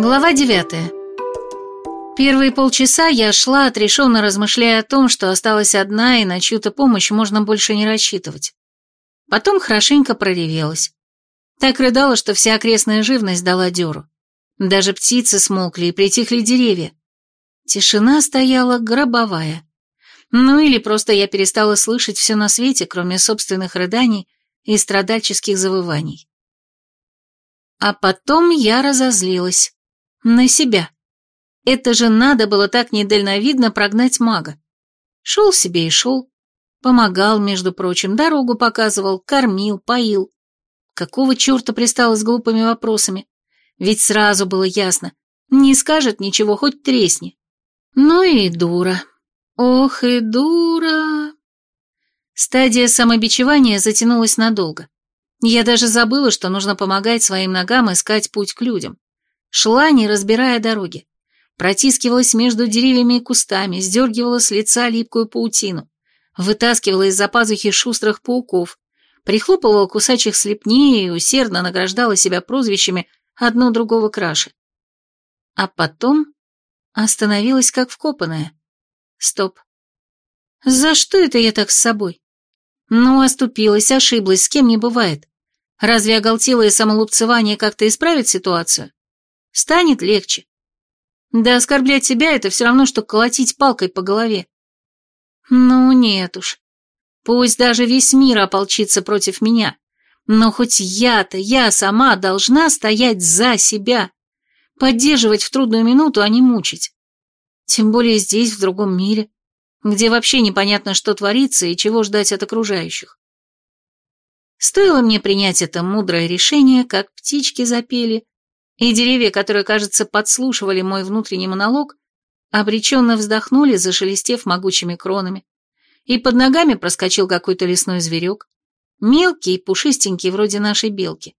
Глава девятая. Первые полчаса я шла, отрешенно размышляя о том, что осталась одна и на чью-то помощь можно больше не рассчитывать. Потом хорошенько проревелась. Так рыдала, что вся окрестная живность дала дёру. Даже птицы смолкли и притихли деревья. Тишина стояла гробовая. Ну или просто я перестала слышать все на свете, кроме собственных рыданий и страдальческих завываний. А потом я разозлилась. На себя. Это же надо было так недальновидно прогнать мага. Шел себе и шел. Помогал, между прочим, дорогу показывал, кормил, поил. Какого черта пристала с глупыми вопросами? Ведь сразу было ясно. Не скажет ничего, хоть тресни. Ну и дура. Ох и дура. Стадия самобичевания затянулась надолго. Я даже забыла, что нужно помогать своим ногам искать путь к людям. Шла, не разбирая дороги протискивалась между деревьями и кустами, сдергивала с лица липкую паутину, вытаскивала из-за пазухи шустрых пауков, прихлопывала кусачих слепней и усердно награждала себя прозвищами одно другого краше. А потом остановилась как вкопанная. Стоп. За что это я так с собой? Ну, оступилась, ошиблась, с кем не бывает. Разве оголтелое самолупцевание как-то исправит ситуацию? Станет легче. Да оскорблять себя — это все равно, что колотить палкой по голове. Ну, нет уж. Пусть даже весь мир ополчится против меня, но хоть я-то, я сама должна стоять за себя, поддерживать в трудную минуту, а не мучить. Тем более здесь, в другом мире, где вообще непонятно, что творится и чего ждать от окружающих. Стоило мне принять это мудрое решение, как птички запели, и деревья, которые, кажется, подслушивали мой внутренний монолог, обреченно вздохнули, зашелестев могучими кронами, и под ногами проскочил какой-то лесной зверек, мелкий и пушистенький, вроде нашей белки.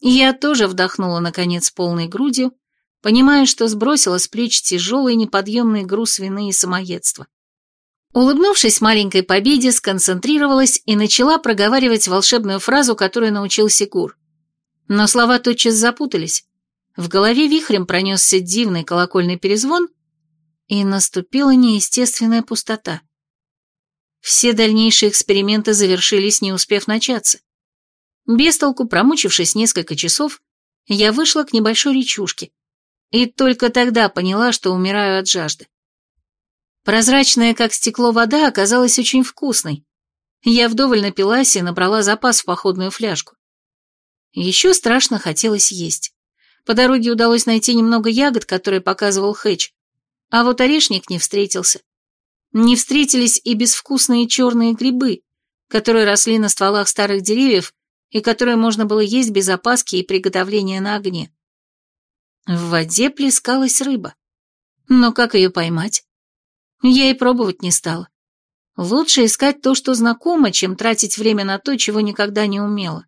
Я тоже вдохнула, наконец, полной грудью, понимая, что сбросила с плеч тяжелый неподъемный груз вины и самоедства. Улыбнувшись маленькой победе, сконцентрировалась и начала проговаривать волшебную фразу, которую научил Сигур. Но слова тотчас запутались, в голове вихрем пронесся дивный колокольный перезвон, и наступила неестественная пустота. Все дальнейшие эксперименты завершились, не успев начаться. Бестолку, промучившись несколько часов, я вышла к небольшой речушке, и только тогда поняла, что умираю от жажды. Прозрачная, как стекло, вода оказалась очень вкусной. Я вдоволь напилась и набрала запас в походную фляжку. Еще страшно хотелось есть. По дороге удалось найти немного ягод, которые показывал Хэтч, а вот орешник не встретился. Не встретились и безвкусные черные грибы, которые росли на стволах старых деревьев и которые можно было есть без опаски и приготовления на огне. В воде плескалась рыба. Но как ее поймать? Я и пробовать не стала. Лучше искать то, что знакомо, чем тратить время на то, чего никогда не умела.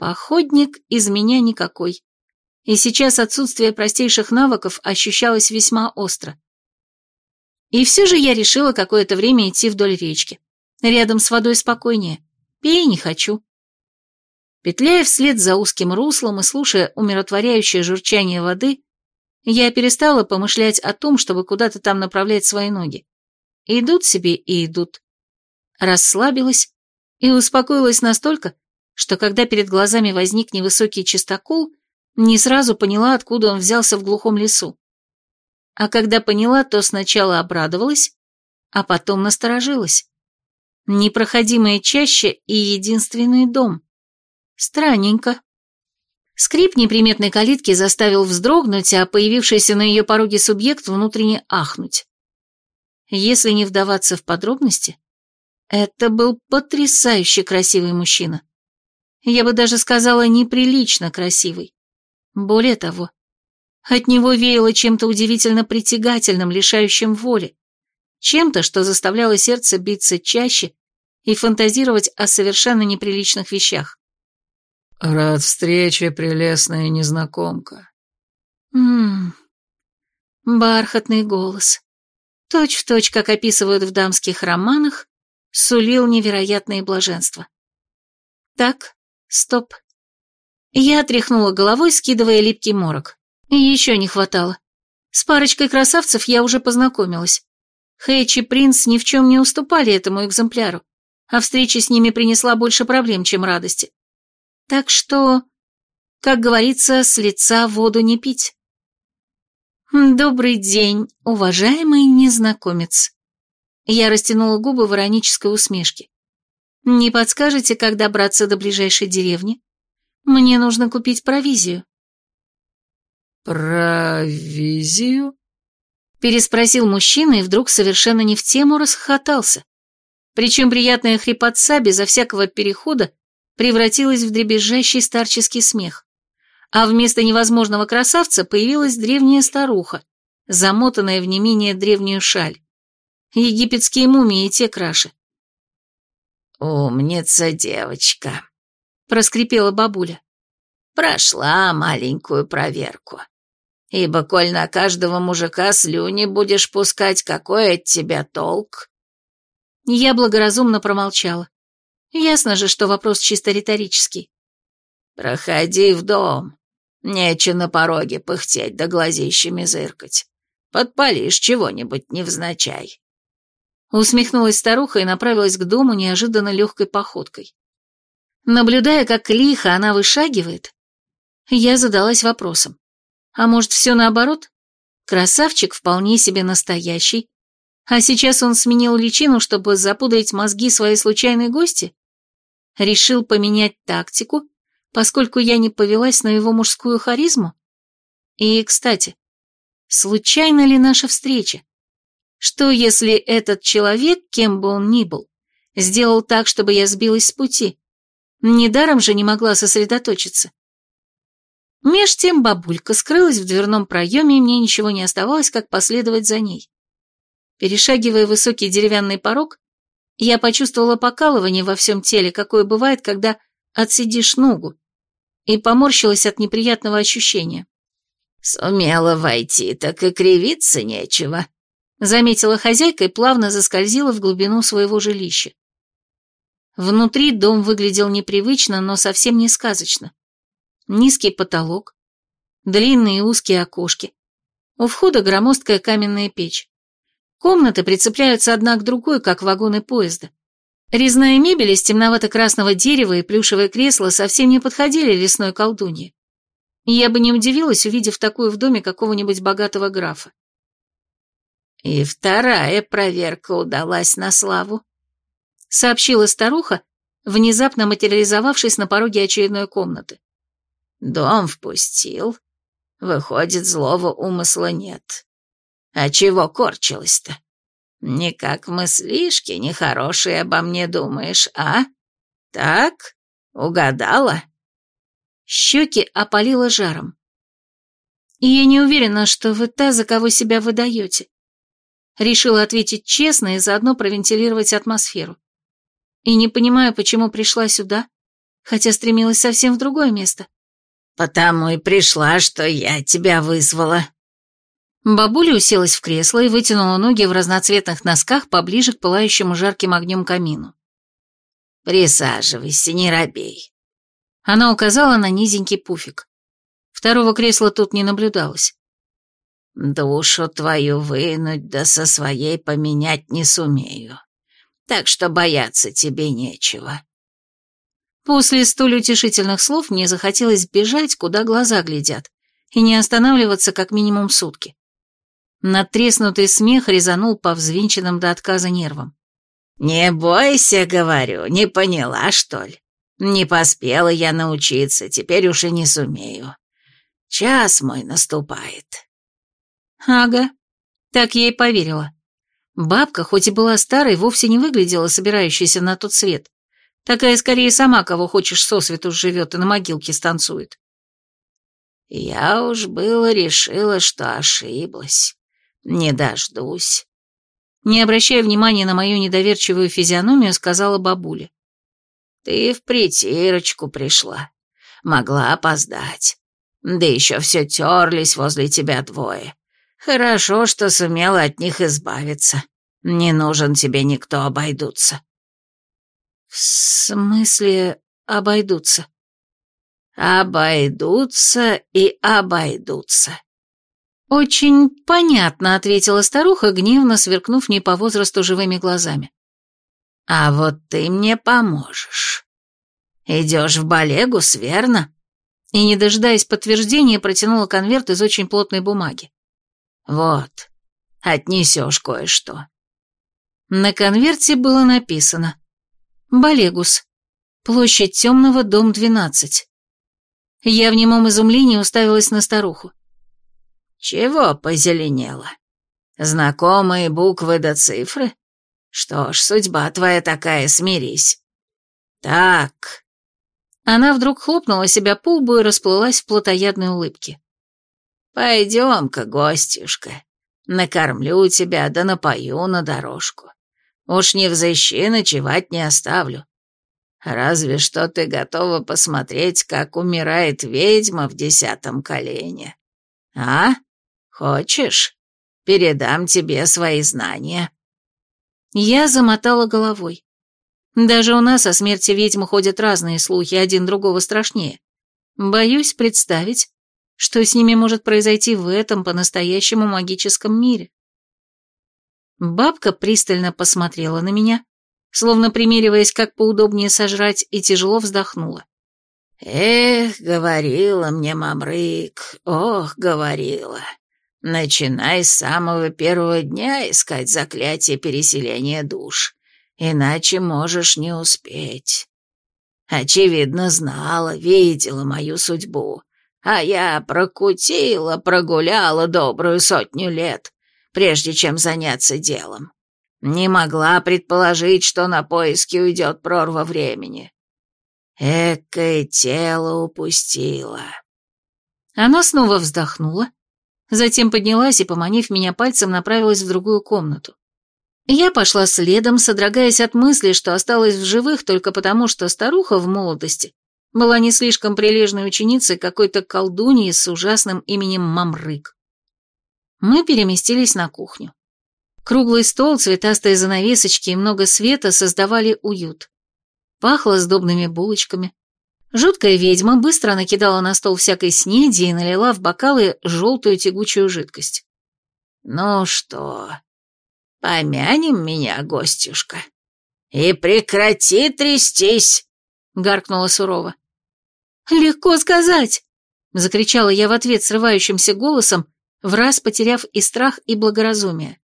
Походник из меня никакой и сейчас отсутствие простейших навыков ощущалось весьма остро. И все же я решила какое-то время идти вдоль речки. Рядом с водой спокойнее. Пей не хочу. Петляя вслед за узким руслом и слушая умиротворяющее журчание воды, я перестала помышлять о том, чтобы куда-то там направлять свои ноги. Идут себе и идут. Расслабилась и успокоилась настолько, что когда перед глазами возник невысокий чистокол, не сразу поняла, откуда он взялся в глухом лесу. А когда поняла, то сначала обрадовалась, а потом насторожилась. Непроходимая чаще и единственный дом. Странненько. Скрип неприметной калитки заставил вздрогнуть, а появившийся на ее пороге субъект внутренне ахнуть. Если не вдаваться в подробности, это был потрясающе красивый мужчина. Я бы даже сказала, неприлично красивый. Более того, от него веяло чем-то удивительно притягательным, лишающим воли, чем-то, что заставляло сердце биться чаще и фантазировать о совершенно неприличных вещах. «Рад встрече, прелестная незнакомка». Ммм, бархатный голос, точь в точь, как описывают в дамских романах, сулил невероятное блаженство. Так, стоп, я тряхнула головой, скидывая липкий морок. И еще не хватало. С парочкой красавцев я уже познакомилась. Хэйч и принц ни в чем не уступали этому экземпляру, а встреча с ними принесла больше проблем, чем радости. Так что, как говорится, с лица воду не пить. «Добрый день, уважаемый незнакомец». Я растянула губы в иронической усмешке. «Не подскажете, как добраться до ближайшей деревни? Мне нужно купить провизию». «Провизию?» Переспросил мужчина и вдруг совершенно не в тему расхохотался. Причем приятная хрипотца безо всякого перехода превратилась в дребезжащий старческий смех. А вместо невозможного красавца появилась древняя старуха, замотанная в не менее древнюю шаль. Египетские мумии и те краше. «Умница девочка», — проскрипела бабуля. «Прошла маленькую проверку. Ибо, коль на каждого мужика слюни будешь пускать, какой от тебя толк?» Я благоразумно промолчала. Ясно же, что вопрос чисто риторический. «Проходи в дом. Нече на пороге пыхтеть да глазищами зыркать. Подпалишь чего-нибудь невзначай». Усмехнулась старуха и направилась к дому неожиданно легкой походкой. Наблюдая, как лихо она вышагивает, я задалась вопросом. А может, все наоборот? Красавчик вполне себе настоящий. А сейчас он сменил личину, чтобы запудрить мозги своей случайной гости? Решил поменять тактику, поскольку я не повелась на его мужскую харизму? И, кстати, случайна ли наша встреча? Что, если этот человек, кем бы он ни был, сделал так, чтобы я сбилась с пути? Недаром же не могла сосредоточиться. Меж тем бабулька скрылась в дверном проеме, и мне ничего не оставалось, как последовать за ней. Перешагивая высокий деревянный порог, я почувствовала покалывание во всем теле, какое бывает, когда отсидишь ногу, и поморщилась от неприятного ощущения. «Сумела войти, так и кривиться нечего», — заметила хозяйка и плавно заскользила в глубину своего жилища. Внутри дом выглядел непривычно, но совсем не сказочно низкий потолок, длинные узкие окошки. У входа громоздкая каменная печь. Комнаты прицепляются одна к другой, как вагоны поезда. Резная мебель из темновато-красного дерева и плюшевое кресло совсем не подходили лесной колдунье. Я бы не удивилась, увидев такую в доме какого-нибудь богатого графа. «И вторая проверка удалась на славу», — сообщила старуха, внезапно материализовавшись на пороге очередной комнаты. Дом впустил. Выходит, злого умысла нет. А чего корчилась-то? Никак мыслишки нехорошие обо мне думаешь, а? Так? Угадала?» Щеки опалило жаром. «И я не уверена, что вы та, за кого себя выдаете». Решила ответить честно и заодно провентилировать атмосферу. И не понимаю, почему пришла сюда, хотя стремилась совсем в другое место. «Потому и пришла, что я тебя вызвала». Бабуля уселась в кресло и вытянула ноги в разноцветных носках поближе к пылающему жарким огнем камину. «Присаживайся, не робей». Она указала на низенький пуфик. Второго кресла тут не наблюдалось. «Душу твою вынуть, да со своей поменять не сумею. Так что бояться тебе нечего. После столь утешительных слов мне захотелось бежать, куда глаза глядят, и не останавливаться как минимум сутки. Надтреснутый смех резанул по взвинченным до отказа нервам. «Не бойся, говорю, не поняла, что ли? Не поспела я научиться, теперь уж и не сумею. Час мой наступает». «Ага, так я и поверила. Бабка, хоть и была старой, вовсе не выглядела собирающейся на тот свет. Такая скорее сама, кого хочешь, сосвету живет и на могилке станцует. Я уж было решила, что ошиблась. Не дождусь. Не обращая внимания на мою недоверчивую физиономию, сказала бабуля. Ты в притирочку пришла. Могла опоздать. Да еще все терлись возле тебя двое. Хорошо, что сумела от них избавиться. Не нужен тебе никто, обойдутся. «В смысле обойдутся?» Обойдутся и обойдутся. «Очень понятно», — ответила старуха, гневно сверкнув не по возрасту живыми глазами. «А вот ты мне поможешь. Идешь в Балегус, верно?» И, не дожидаясь подтверждения, протянула конверт из очень плотной бумаги. «Вот, отнесешь кое-что». На конверте было написано «Балегус, площадь Темного, дом 12». Я в немом изумлении уставилась на старуху. «Чего позеленело? Знакомые буквы до цифры? Что ж, судьба твоя такая, смирись. Так...» Она вдруг хлопнула себя по лбу и расплылась в плотоядной улыбке. «Пойдем-ка, гостюшка, накормлю тебя да напою на дорожку. Уж не взыщи, ночевать не оставлю. Разве что ты готова посмотреть, как умирает ведьма в десятом колене. А? Хочешь? Передам тебе свои знания». Я замотала головой. Даже у нас о смерти ведьм ходят разные слухи, один другого страшнее. Боюсь представить, что с ними может произойти в этом по-настоящему магическом мире. Бабка пристально посмотрела на меня, словно примериваясь, как поудобнее сожрать, и тяжело вздохнула. «Эх, говорила мне мамрык, ох, говорила. Начинай с самого первого дня искать заклятие переселения душ, иначе можешь не успеть. Очевидно, знала, видела мою судьбу, а я прокутила, прогуляла добрую сотню лет, прежде чем заняться делом. Не могла предположить, что на поиски уйдет прорва времени. Экое тело упустила. Она снова вздохнула, Затем поднялась и, поманив меня пальцем, направилась в другую комнату. Я пошла следом, содрогаясь от мысли, что осталась в живых только потому, что старуха в молодости была не слишком прилежной ученицей какой-то колдуньи с ужасным именем Мамрык. Мы переместились на кухню. Круглый стол, цветастые занавесочки и много света создавали уют. Пахло сдобными булочками, Жуткая ведьма быстро накидала на стол всякой снеди и налила в бокалы желтую тягучую жидкость. «Ну что, помянем меня, гостюшка, и прекрати трястись!» — гаркнула сурово. «Легко сказать!» — закричала я в ответ срывающимся голосом, в раз потеряв и страх, и благоразумие.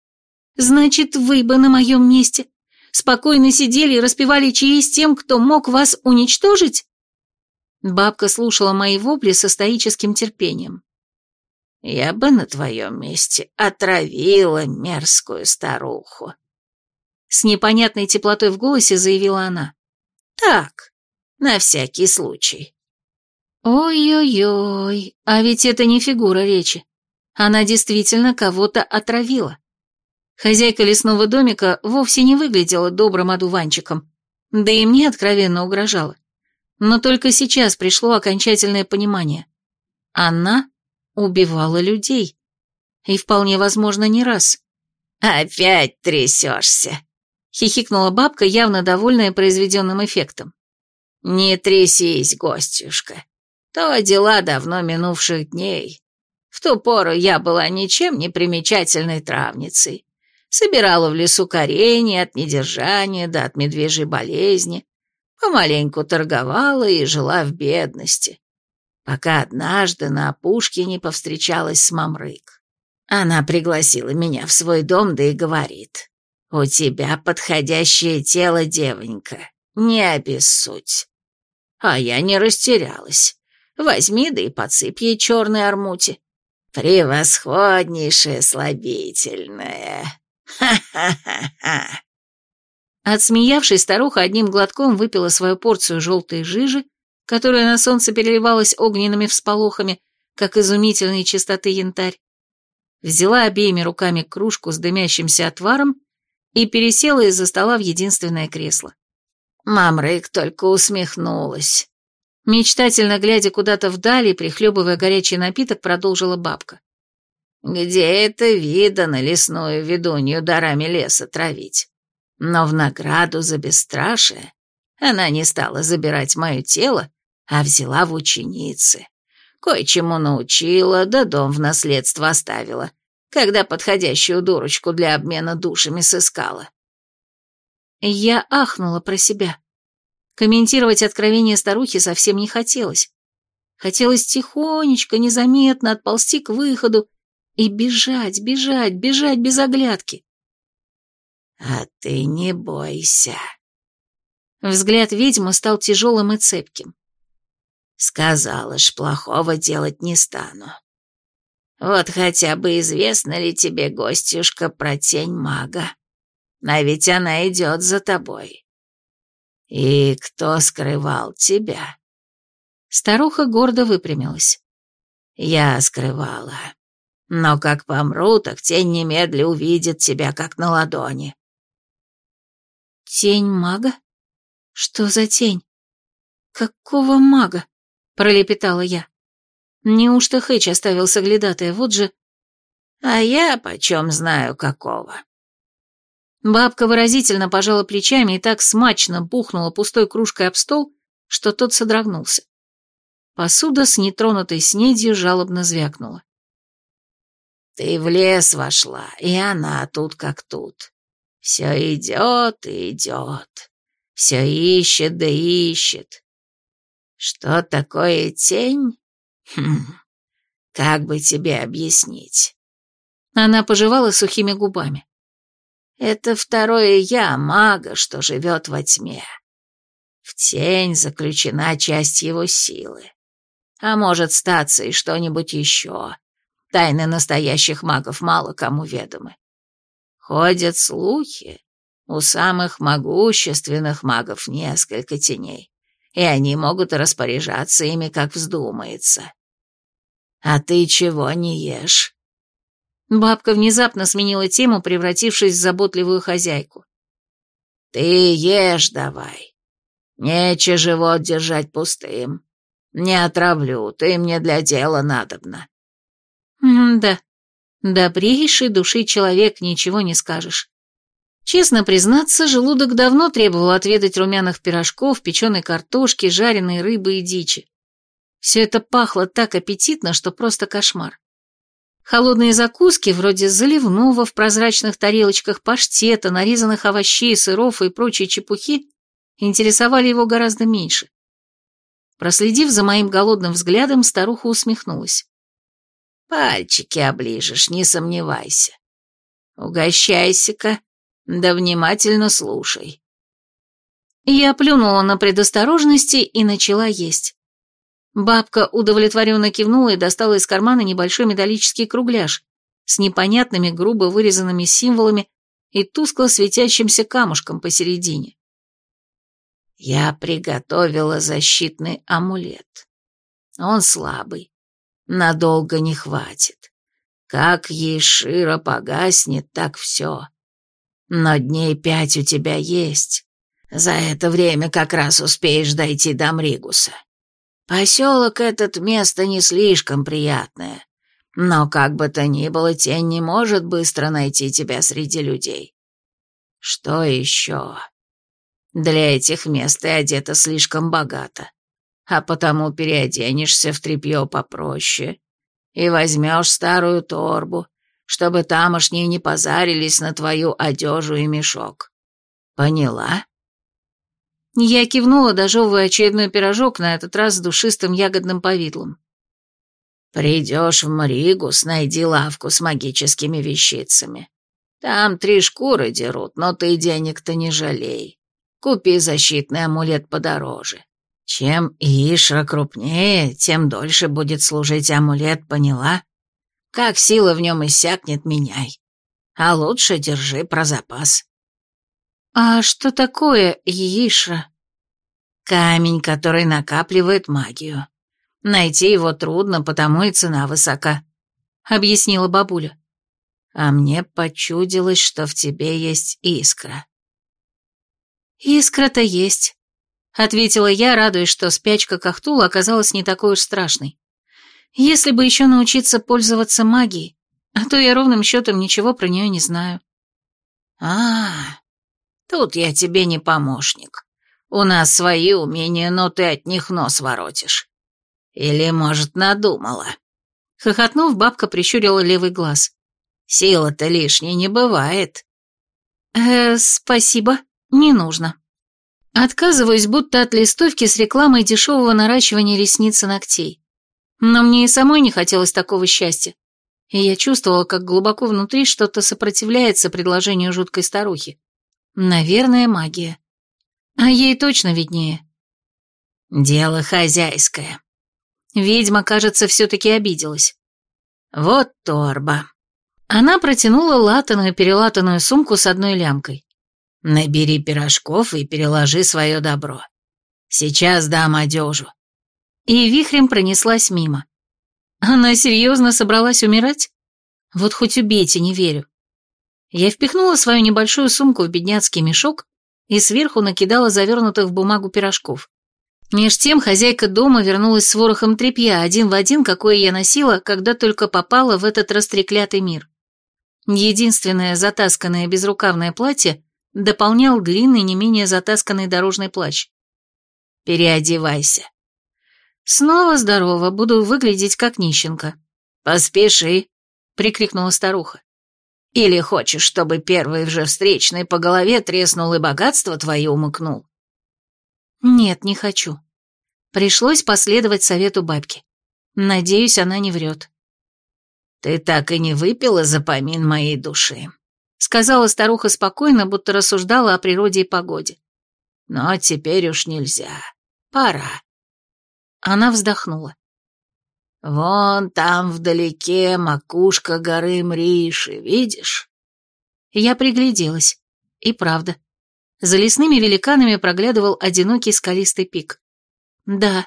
«Значит, вы бы на моем месте спокойно сидели и распевали чаи с тем, кто мог вас уничтожить?» Бабка слушала мои вопли со стоическим терпением. «Я бы на твоем месте отравила мерзкую старуху», — с непонятной теплотой в голосе заявила она. «Так, на всякий случай». Ой-ой-ой, а ведь это не фигура речи. Она действительно кого-то отравила. Хозяйка лесного домика вовсе не выглядела добрым одуванчиком, да и мне откровенно угрожала. Но только сейчас пришло окончательное понимание. Она убивала людей. И вполне возможно не раз. «Опять трясешься!» — хихикнула бабка, явно довольная произведенным эффектом. «Не трясись, гостюшка. То дела давно минувших дней. В ту пору я была ничем не примечательной травницей. Собирала в лесу коренья от недержания да от медвежьей болезни, помаленьку торговала и жила в бедности, пока однажды на опушке не повстречалась с Мамрык. Она пригласила меня в свой дом, да и говорит, «У тебя подходящее тело, девонька, не обессудь». А я не растерялась. Возьми, да и подсыпь ей черной армути. Превосходнейшее слабительное. Ха-ха-ха-ха. Отсмеявшись, старуха одним глотком выпила свою порцию желтой жижи, которая на солнце переливалась огненными всполохами, как изумительной чистоты янтарь, взяла обеими руками кружку с дымящимся отваром и пересела из-за стола в единственное кресло. Мамрык только усмехнулась. Мечтательно глядя куда-то вдали, прихлебывая горячий напиток, продолжила бабка. «Где это видано лесную ведунью дарами леса травить? Но в награду за бесстрашие она не стала забирать мое тело, а взяла в ученицы. Кое-чему научила, да дом в наследство оставила, когда подходящую дурочку для обмена душами сыскала. Я ахнула про себя. Комментировать откровение старухи совсем не хотелось. Хотелось тихонечко, незаметно отползти к выходу и бежать, бежать, бежать без оглядки. «А ты не бойся». Взгляд ведьмы стал тяжелым и цепким. «Сказала ж, плохого делать не стану. Вот хотя бы известно ли тебе, гостюшка, про тень мага? А ведь она идет за тобой. И кто скрывал тебя?» Старуха гордо выпрямилась. «Я скрывала. Но как помру, так тень немедля увидит тебя, как на ладони. «Тень мага? Что за тень? Какого мага?» — пролепетала я. Неужто Хэч оставил соглядатая, вот же... А я почем знаю какого. Бабка выразительно пожала плечами и так смачно бухнула пустой кружкой об стол, что тот содрогнулся. Посуда с нетронутой снедью жалобно звякнула. «Ты в лес вошла, и она тут как тут. Все идет и идет. Все ищет да ищет. Что такое тень? Хм, как бы тебе объяснить? Она пожевала сухими губами. Это второе «я» мага, что живет во тьме. В тень заключена часть его силы. А может статься и что-нибудь еще. Тайны настоящих магов мало кому ведомы. Ходят слухи, у самых могущественных магов несколько теней, и они могут распоряжаться ими, как вздумается. А ты чего не ешь? Бабка внезапно сменила тему, превратившись в заботливую хозяйку. Ты ешь давай. Нече живот держать пустым. Не отравлю, ты мне для дела надобна. М-да, Добрейший души человек, ничего не скажешь. Честно признаться, желудок давно требовал отведать румяных пирожков, печеной картошки, жареной рыбы и дичи. Все это пахло так аппетитно, что просто кошмар. Холодные закуски, вроде заливного в прозрачных тарелочках, паштета, нарезанных овощей, сыров и прочей чепухи, интересовали его гораздо меньше. Проследив за моим голодным взглядом, старуха усмехнулась. Пальчики оближешь, не сомневайся. Угощайся-ка, да внимательно слушай. Я плюнула на предосторожности и начала есть. Бабка удовлетворенно кивнула и достала из кармана небольшой металлический кругляш с непонятными грубо вырезанными символами и тускло светящимся камушком посередине. Я приготовила защитный амулет. Он слабый, надолго не хватит. Как ей широ погаснет, так все. Но дней пять у тебя есть. За это время как раз успеешь дойти до Мригуса. Поселок этот место не слишком приятное, но как бы то ни было, тень не может быстро найти тебя среди людей. Что еще? Для этих мест ты одета слишком богато а потому переоденешься в тряпье попроще и возьмешь старую торбу, чтобы тамошние не позарились на твою одежу и мешок. Поняла?» Я кивнула, дожевывая очередной пирожок, на этот раз с душистым ягодным повидлом. «Придешь в Маригус, найди лавку с магическими вещицами. Там три шкуры дерут, но ты денег-то не жалей. Купи защитный амулет подороже. Чем Ишра крупнее, тем дольше будет служить амулет, поняла? Как сила в нем иссякнет, меняй. А лучше держи про запас. А что такое Ишра? Камень, который накапливает магию. Найти его трудно, потому и цена высока, — объяснила бабуля. А мне почудилось, что в тебе есть искра. Искра-то есть, — ответила я, радуясь, что спячка Кахтула оказалась не такой уж страшной. «Если бы еще научиться пользоваться магией, а то я ровным счетом ничего про нее не знаю». «А, тут я тебе не помощник. У нас свои умения, но ты от них нос воротишь. Или, может, надумала?» Хохотнув, бабка прищурила левый глаз. «Сила-то лишней не бывает». «Э, спасибо, не нужно». Отказываюсь, будто от листовки с рекламой дешевого наращивания ресниц и ногтей. Но мне и самой не хотелось такого счастья. И я чувствовала, как глубоко внутри что-то сопротивляется предложению жуткой старухи. Наверное, магия. А ей точно виднее. Дело хозяйское. Ведьма, кажется, все-таки обиделась. Вот торба. Она протянула латаную перелатанную сумку с одной лямкой. Набери пирожков и переложи свое добро. Сейчас дам одежу. И вихрем пронеслась мимо. Она серьезно собралась умирать? Вот хоть убейте, не верю. Я впихнула свою небольшую сумку в бедняцкий мешок и сверху накидала завернутых в бумагу пирожков. Меж тем хозяйка дома вернулась с ворохом тряпья, один в один, какое я носила, когда только попала в этот растреклятый мир. Единственное затасканное безрукавное платье дополнял длинный, не менее затасканный дорожный плащ. «Переодевайся». «Снова здорово, буду выглядеть как нищенка». «Поспеши», — прикрикнула старуха. «Или хочешь, чтобы первый же встречный по голове треснул и богатство твое умыкнул?» «Нет, не хочу. Пришлось последовать совету бабки. Надеюсь, она не врет». «Ты так и не выпила за помин моей души», — сказала старуха спокойно, будто рассуждала о природе и погоде. «Но теперь уж нельзя. Пора». Она вздохнула. «Вон там вдалеке макушка горы Мриши, видишь?» Я пригляделась. И правда. За лесными великанами проглядывал одинокий скалистый пик. Да.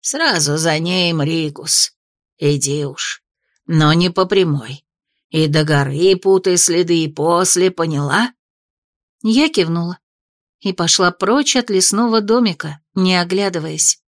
Сразу за ней Мригус. Иди уж. Но не по прямой. И до горы путай следы и после, поняла? Я кивнула и пошла прочь от лесного домика, не оглядываясь.